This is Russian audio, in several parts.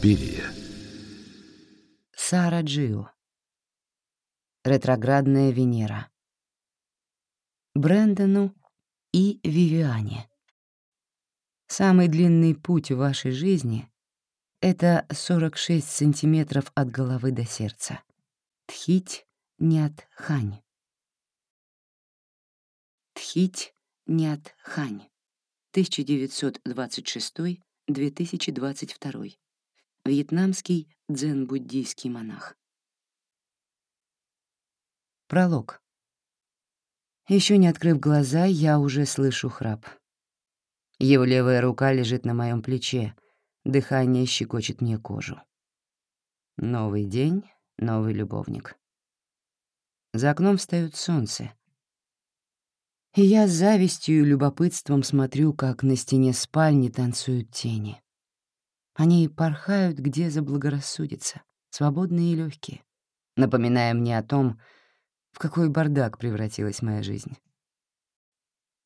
Суспирия. Сара Джио. Ретроградная Венера. Брэндону и Вивиане. Самый длинный путь в вашей жизни — это 46 сантиметров от головы до сердца. Тхить нят хань. Тхить нят хань. 1926-2022. Вьетнамский дзен-буддийский монах. Пролог. Еще не открыв глаза, я уже слышу храп. Его левая рука лежит на моем плече, дыхание щекочет мне кожу. Новый день, новый любовник. За окном встает солнце. И я с завистью и любопытством смотрю, как на стене спальни танцуют тени. Они порхают, где заблагорассудится, свободные и легкие, напоминая мне о том, в какой бардак превратилась моя жизнь.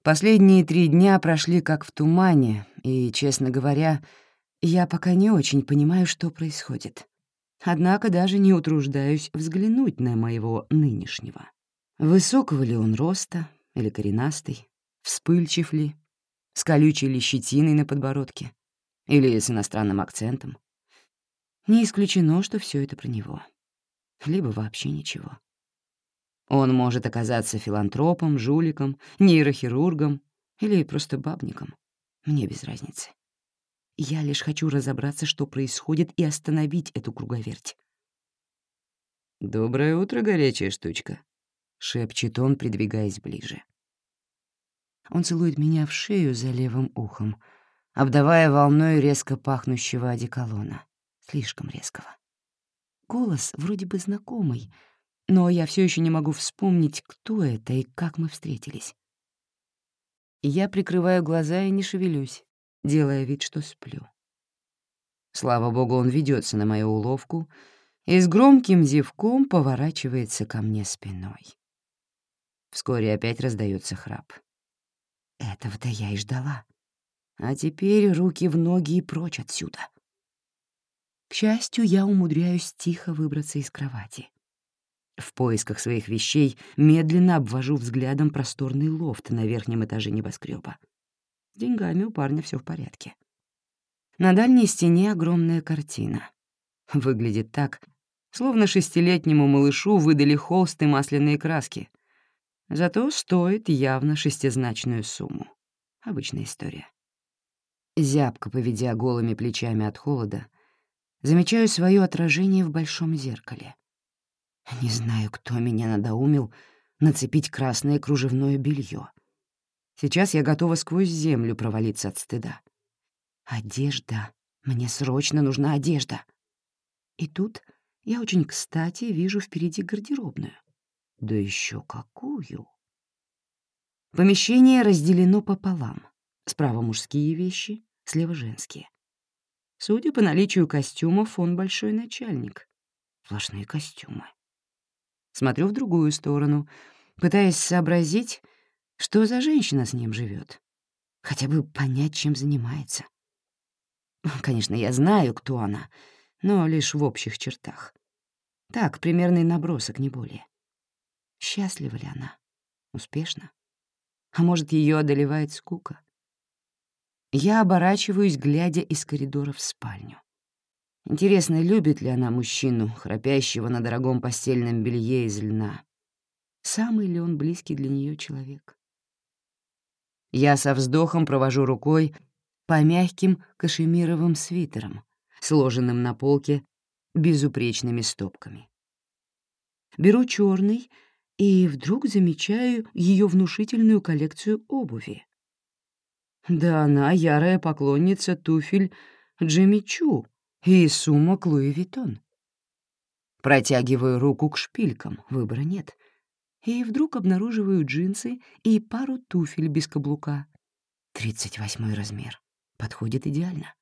Последние три дня прошли как в тумане, и, честно говоря, я пока не очень понимаю, что происходит. Однако даже не утруждаюсь взглянуть на моего нынешнего. Высокого ли он роста или коренастый, вспыльчив ли, с колючей ли щетиной на подбородке или с иностранным акцентом. Не исключено, что все это про него. Либо вообще ничего. Он может оказаться филантропом, жуликом, нейрохирургом или просто бабником. Мне без разницы. Я лишь хочу разобраться, что происходит, и остановить эту круговерть. «Доброе утро, горячая штучка», — шепчет он, придвигаясь ближе. Он целует меня в шею за левым ухом, обдавая волной резко пахнущего одеколона. Слишком резкого. Голос вроде бы знакомый — но я все еще не могу вспомнить, кто это и как мы встретились. Я прикрываю глаза и не шевелюсь, делая вид, что сплю. Слава богу, он ведется на мою уловку и с громким зевком поворачивается ко мне спиной. Вскоре опять раздается храп. Этого-то я и ждала. А теперь руки в ноги и прочь отсюда. К счастью, я умудряюсь тихо выбраться из кровати. В поисках своих вещей медленно обвожу взглядом просторный лофт на верхнем этаже небоскреба. деньгами у парня все в порядке. На дальней стене огромная картина. Выглядит так, словно шестилетнему малышу выдали холст и масляные краски. Зато стоит явно шестизначную сумму. Обычная история. Зябко поведя голыми плечами от холода, замечаю свое отражение в большом зеркале. Не знаю, кто меня надоумил нацепить красное кружевное белье. Сейчас я готова сквозь землю провалиться от стыда. Одежда. Мне срочно нужна одежда. И тут я очень кстати вижу впереди гардеробную. Да еще какую! Помещение разделено пополам. Справа мужские вещи, слева женские. Судя по наличию костюмов, он большой начальник. Сплошные костюмы. Смотрю в другую сторону, пытаясь сообразить, что за женщина с ним живет, Хотя бы понять, чем занимается. Конечно, я знаю, кто она, но лишь в общих чертах. Так, примерный набросок, не более. Счастлива ли она? Успешна? А может, ее одолевает скука? Я оборачиваюсь, глядя из коридора в спальню. Интересно, любит ли она мужчину, храпящего на дорогом постельном белье из льна? Самый ли он близкий для нее человек? Я со вздохом провожу рукой по мягким кашемировым свитерам, сложенным на полке безупречными стопками. Беру черный и вдруг замечаю ее внушительную коллекцию обуви. Да она ярая поклонница туфель Джимми Чу, и сумок Луи Виттон. Протягиваю руку к шпилькам, выбора нет. И вдруг обнаруживаю джинсы и пару туфель без каблука. Тридцать восьмой размер. Подходит идеально.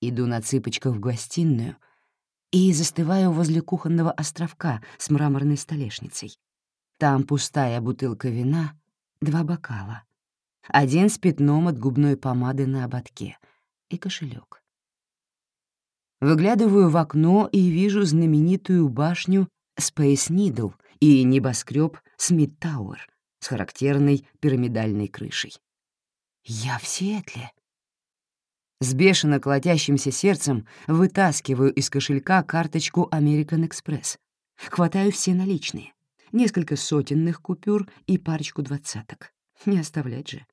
Иду на цыпочках в гостиную и застываю возле кухонного островка с мраморной столешницей. Там пустая бутылка вина, два бокала. Один с пятном от губной помады на ободке и кошелек. Выглядываю в окно и вижу знаменитую башню Space Needle и небоскреб Смит Тауэр с характерной пирамидальной крышей. Я в Сиэтле. С бешено колотящимся сердцем вытаскиваю из кошелька карточку American Express. Хватаю все наличные. Несколько сотенных купюр и парочку двадцаток. Не оставлять же.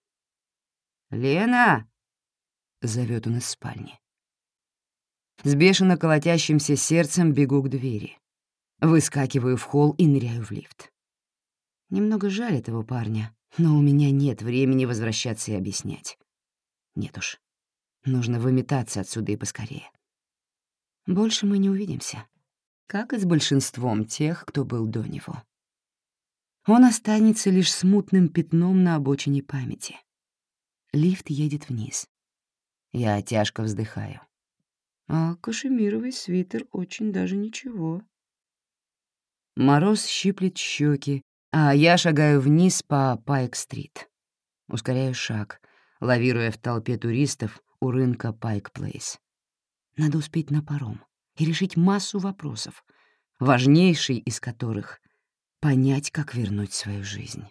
«Лена!» — зовет он из спальни. С бешено колотящимся сердцем бегу к двери. Выскакиваю в холл и ныряю в лифт. Немного жаль этого парня, но у меня нет времени возвращаться и объяснять. Нет уж, нужно выметаться отсюда и поскорее. Больше мы не увидимся, как и с большинством тех, кто был до него. Он останется лишь смутным пятном на обочине памяти. Лифт едет вниз. Я тяжко вздыхаю. А кашемировый свитер очень даже ничего. Мороз щиплет щеки, а я шагаю вниз по Пайк-стрит. Ускоряю шаг, лавируя в толпе туристов у рынка Пайк-плейс. Надо успеть на паром и решить массу вопросов, важнейший из которых — понять, как вернуть свою жизнь.